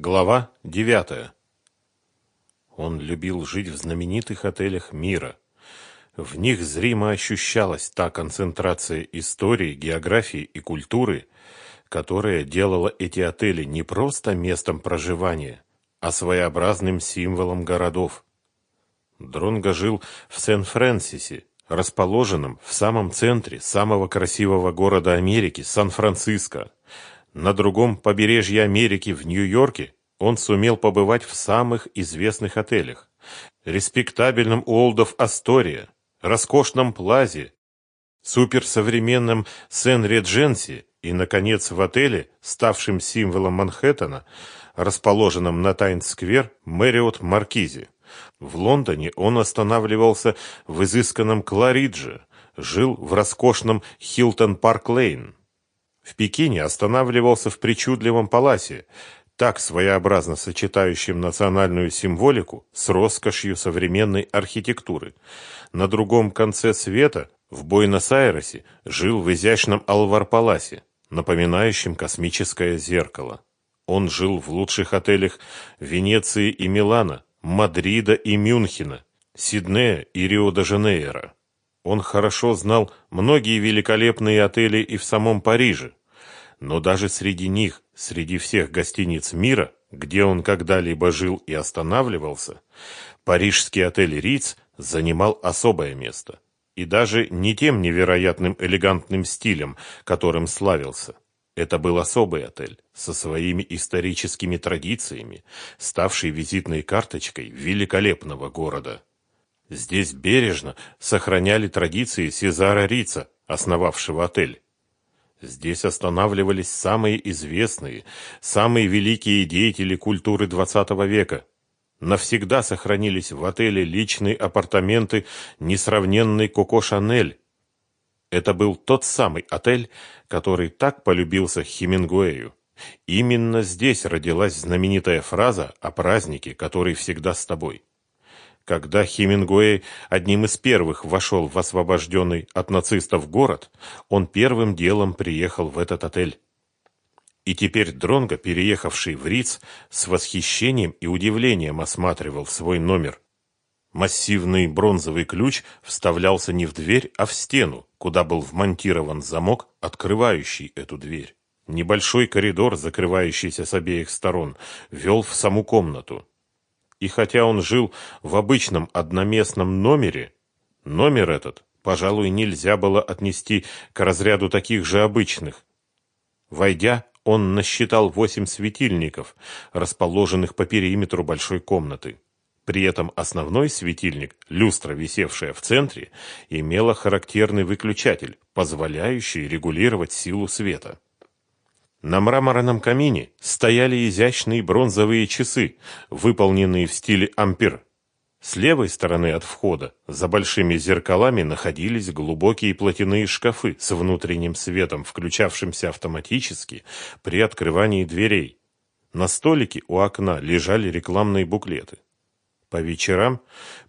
Глава девятая. Он любил жить в знаменитых отелях мира. В них зримо ощущалась та концентрация истории, географии и культуры, которая делала эти отели не просто местом проживания, а своеобразным символом городов. Дронго жил в Сен-Фрэнсисе, расположенном в самом центре самого красивого города Америки, Сан-Франциско. На другом побережье Америки, в Нью-Йорке, он сумел побывать в самых известных отелях. Респектабельном Уолдов Астория, роскошном Плазе, суперсовременном Сен-Редженси и, наконец, в отеле, ставшем символом Манхэттена, расположенном на Тайнс-сквер Мэриот Маркизе. В Лондоне он останавливался в изысканном Кларидже, жил в роскошном Хилтон Парк Лейн. В Пекине останавливался в причудливом паласе, так своеобразно сочетающем национальную символику с роскошью современной архитектуры. На другом конце света, в Буэнос-Айресе, жил в изящном Алвар-Паласе, напоминающем космическое зеркало. Он жил в лучших отелях Венеции и Милана, Мадрида и Мюнхена, Сиднея и Рио-де-Жанейро. Он хорошо знал многие великолепные отели и в самом Париже, но даже среди них, среди всех гостиниц мира, где он когда-либо жил и останавливался, парижский отель Риц занимал особое место. И даже не тем невероятным элегантным стилем, которым славился. Это был особый отель, со своими историческими традициями, ставший визитной карточкой великолепного города. Здесь бережно сохраняли традиции Сезара Рица, основавшего отель. Здесь останавливались самые известные, самые великие деятели культуры XX века. Навсегда сохранились в отеле личные апартаменты несравненной Коко Шанель. Это был тот самый отель, который так полюбился Хемингуэю. Именно здесь родилась знаменитая фраза о празднике, который всегда с тобой. Когда Хемингуэй одним из первых вошел в освобожденный от нацистов город, он первым делом приехал в этот отель. И теперь Дронго, переехавший в Риц, с восхищением и удивлением осматривал свой номер. Массивный бронзовый ключ вставлялся не в дверь, а в стену, куда был вмонтирован замок, открывающий эту дверь. Небольшой коридор, закрывающийся с обеих сторон, вел в саму комнату. И хотя он жил в обычном одноместном номере, номер этот, пожалуй, нельзя было отнести к разряду таких же обычных. Войдя, он насчитал восемь светильников, расположенных по периметру большой комнаты. При этом основной светильник, люстра, висевшая в центре, имела характерный выключатель, позволяющий регулировать силу света. На мраморном камине стояли изящные бронзовые часы, выполненные в стиле ампир. С левой стороны от входа, за большими зеркалами, находились глубокие платяные шкафы с внутренним светом, включавшимся автоматически при открывании дверей. На столике у окна лежали рекламные буклеты. По вечерам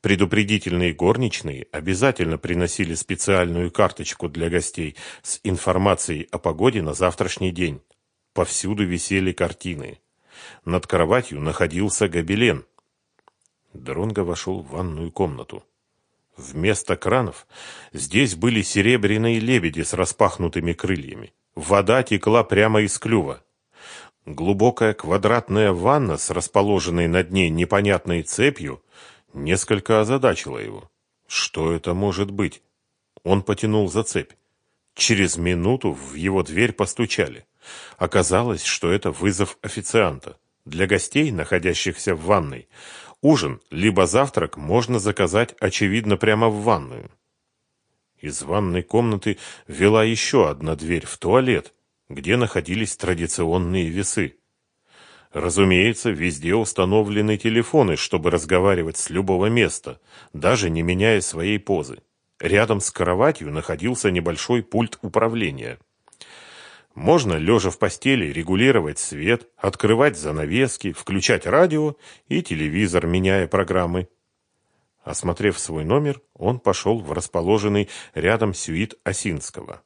предупредительные горничные обязательно приносили специальную карточку для гостей с информацией о погоде на завтрашний день. Повсюду висели картины. Над кроватью находился гобелен. Дронго вошел в ванную комнату. Вместо кранов здесь были серебряные лебеди с распахнутыми крыльями. Вода текла прямо из клюва. Глубокая квадратная ванна с расположенной над ней непонятной цепью несколько озадачила его. Что это может быть? Он потянул за цепь. Через минуту в его дверь постучали. Оказалось, что это вызов официанта. Для гостей, находящихся в ванной, ужин либо завтрак можно заказать, очевидно, прямо в ванную. Из ванной комнаты вела еще одна дверь в туалет, где находились традиционные весы. Разумеется, везде установлены телефоны, чтобы разговаривать с любого места, даже не меняя своей позы. Рядом с кроватью находился небольшой пульт управления. Можно, лежа в постели, регулировать свет, открывать занавески, включать радио и телевизор, меняя программы. Осмотрев свой номер, он пошел в расположенный рядом сюит Осинского.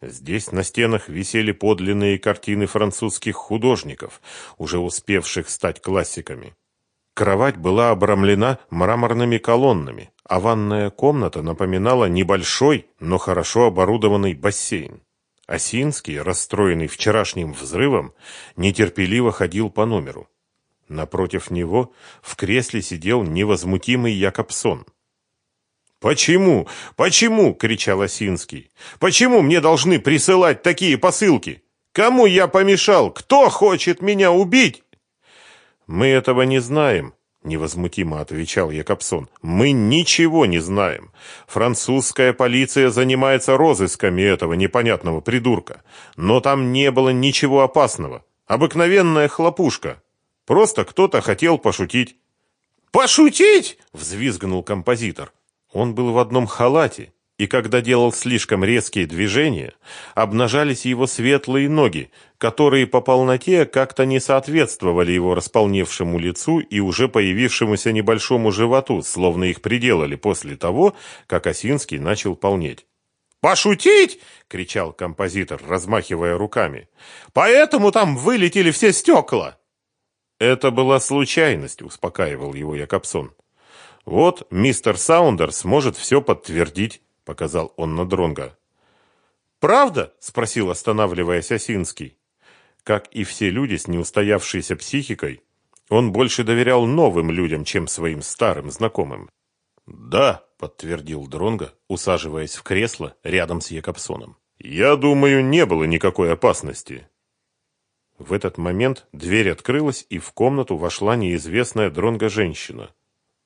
Здесь на стенах висели подлинные картины французских художников, уже успевших стать классиками. Кровать была обрамлена мраморными колоннами, а ванная комната напоминала небольшой, но хорошо оборудованный бассейн. Осинский, расстроенный вчерашним взрывом, нетерпеливо ходил по номеру. Напротив него в кресле сидел невозмутимый Якобсон. «Почему? Почему?» — кричал Осинский. «Почему мне должны присылать такие посылки? Кому я помешал? Кто хочет меня убить?» «Мы этого не знаем», — невозмутимо отвечал Якобсон. «Мы ничего не знаем. Французская полиция занимается розысками этого непонятного придурка. Но там не было ничего опасного. Обыкновенная хлопушка. Просто кто-то хотел пошутить». «Пошутить?» — взвизгнул композитор. Он был в одном халате, и когда делал слишком резкие движения, обнажались его светлые ноги, которые по полноте как-то не соответствовали его располневшему лицу и уже появившемуся небольшому животу, словно их приделали после того, как Осинский начал полнеть. «Пошутить!» — кричал композитор, размахивая руками. «Поэтому там вылетели все стекла!» «Это была случайность», — успокаивал его Якобсон. Вот мистер Саундерс может все подтвердить, показал он на Дронга. Правда? спросил, останавливаясь Осинский. Как и все люди с неустоявшейся психикой, он больше доверял новым людям, чем своим старым знакомым. Да, подтвердил Дронга, усаживаясь в кресло рядом с Якобсоном. Я думаю, не было никакой опасности. В этот момент дверь открылась, и в комнату вошла неизвестная Дронга женщина.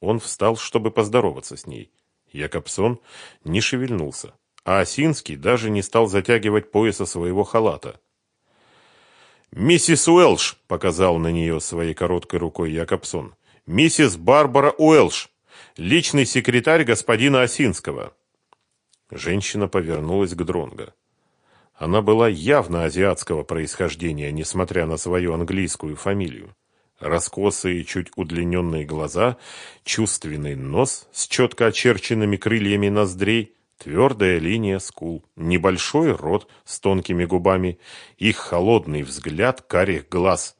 Он встал, чтобы поздороваться с ней. Якобсон не шевельнулся, а Осинский даже не стал затягивать пояса своего халата. «Миссис Уэлш!» — показал на нее своей короткой рукой Якобсон. «Миссис Барбара Уэлш, личный секретарь господина Осинского». Женщина повернулась к Дронго. Она была явно азиатского происхождения, несмотря на свою английскую фамилию. Раскосые, чуть удлиненные глаза, чувственный нос с четко очерченными крыльями ноздрей, твердая линия скул, небольшой рот с тонкими губами, их холодный взгляд карих глаз.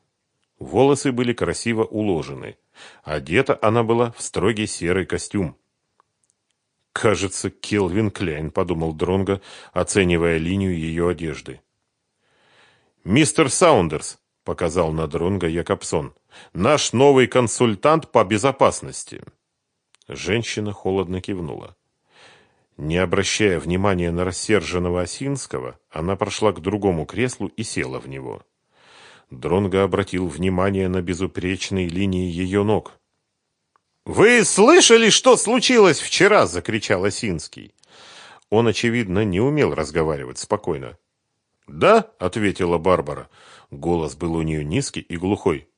Волосы были красиво уложены. Одета она была в строгий серый костюм. «Кажется, Келвин Кляйн», — подумал Дронго, оценивая линию ее одежды. «Мистер Саундерс», — показал на Дронго Якобсон. «Наш новый консультант по безопасности». Женщина холодно кивнула. Не обращая внимания на рассерженного Осинского, она прошла к другому креслу и села в него. Дронго обратил внимание на безупречные линии ее ног. «Вы слышали, что случилось вчера?» — закричал Осинский. Он, очевидно, не умел разговаривать спокойно. «Да», — ответила Барбара. Голос был у нее низкий и глухой.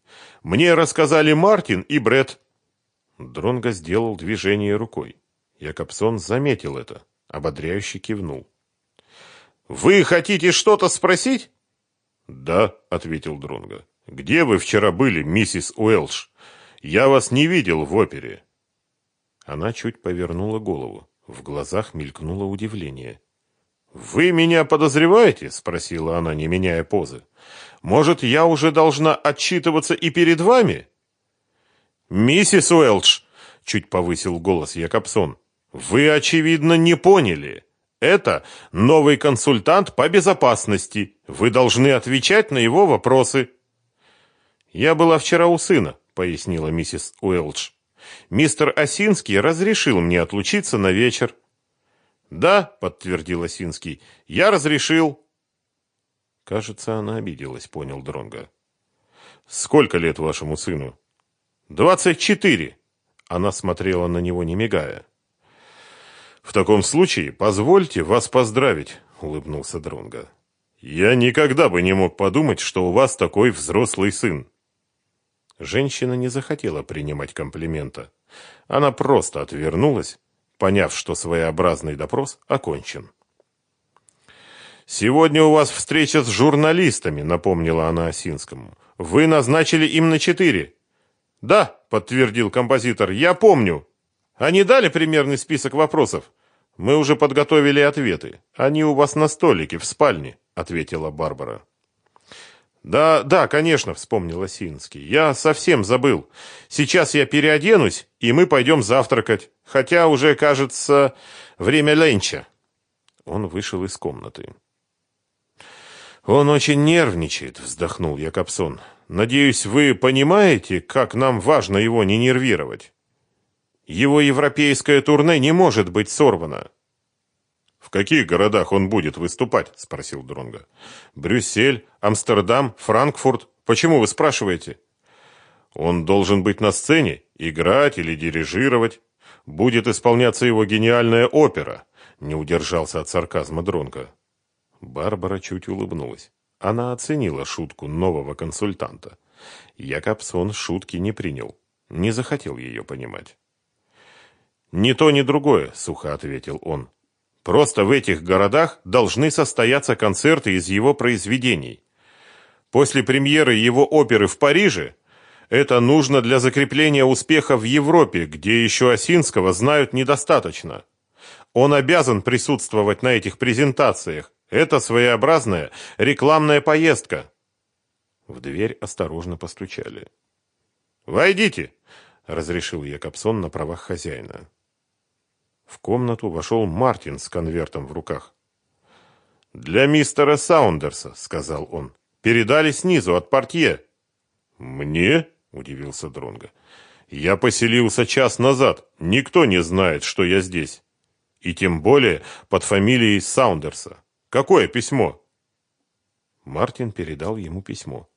«Мне рассказали Мартин и Бред. Дронго сделал движение рукой. Якобсон заметил это, ободряюще кивнул. «Вы хотите что-то спросить?» «Да», — ответил Дронго. «Где вы вчера были, миссис Уэлш? Я вас не видел в опере». Она чуть повернула голову. В глазах мелькнуло удивление. «Вы меня подозреваете?» — спросила она, не меняя позы. «Может, я уже должна отчитываться и перед вами?» «Миссис Уэлч!» — чуть повысил голос Якобсон. «Вы, очевидно, не поняли. Это новый консультант по безопасности. Вы должны отвечать на его вопросы». «Я была вчера у сына», — пояснила миссис Уэлч. «Мистер Осинский разрешил мне отлучиться на вечер. «Да», — подтвердил Осинский, — «я разрешил». Кажется, она обиделась, понял Дронга. «Сколько лет вашему сыну?» «Двадцать четыре». Она смотрела на него, не мигая. «В таком случае позвольте вас поздравить», — улыбнулся Дронга. «Я никогда бы не мог подумать, что у вас такой взрослый сын». Женщина не захотела принимать комплимента. Она просто отвернулась поняв, что своеобразный допрос окончен. «Сегодня у вас встреча с журналистами», — напомнила она Осинскому. «Вы назначили им на четыре». «Да», — подтвердил композитор, — «я помню». «Они дали примерный список вопросов?» Мы уже подготовили ответы. Они у вас на столике в спальне, ответила Барбара. Да, да, конечно, вспомнила Синский. Я совсем забыл. Сейчас я переоденусь, и мы пойдем завтракать. Хотя уже, кажется, время ленча. Он вышел из комнаты. Он очень нервничает, вздохнул Якобсон. Надеюсь, вы понимаете, как нам важно его не нервировать. Его европейское турне не может быть сорвано. В каких городах он будет выступать? спросил Дронга. Брюссель, Амстердам, Франкфурт. Почему вы спрашиваете? Он должен быть на сцене, играть или дирижировать. Будет исполняться его гениальная опера. Не удержался от сарказма Дронга. Барбара чуть улыбнулась. Она оценила шутку нового консультанта. Якобсон шутки не принял, не захотел ее понимать. «Ни то, ни другое», — сухо ответил он. «Просто в этих городах должны состояться концерты из его произведений. После премьеры его оперы в Париже это нужно для закрепления успеха в Европе, где еще Осинского знают недостаточно. Он обязан присутствовать на этих презентациях. Это своеобразная рекламная поездка». В дверь осторожно постучали. «Войдите!» — разрешил Якобсон на правах хозяина. В комнату вошел Мартин с конвертом в руках. «Для мистера Саундерса», — сказал он. «Передали снизу от портье». «Мне?» — удивился Дронго. «Я поселился час назад. Никто не знает, что я здесь. И тем более под фамилией Саундерса. Какое письмо?» Мартин передал ему письмо.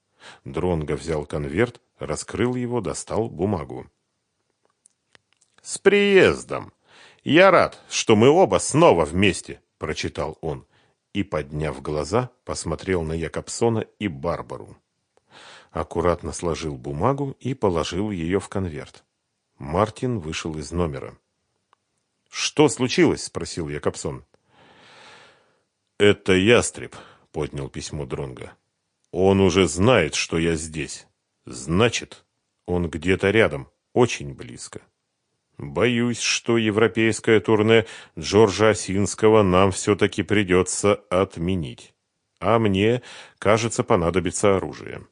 Дронго взял конверт, раскрыл его, достал бумагу. «С приездом!» «Я рад, что мы оба снова вместе», – прочитал он и, подняв глаза, посмотрел на Якобсона и Барбару. Аккуратно сложил бумагу и положил ее в конверт. Мартин вышел из номера. «Что случилось?» – спросил Якобсон. «Это ястреб», – поднял письмо Дронга. «Он уже знает, что я здесь. Значит, он где-то рядом, очень близко». Боюсь, что европейское турне Джорджа Осинского нам все-таки придется отменить. А мне, кажется, понадобится оружие.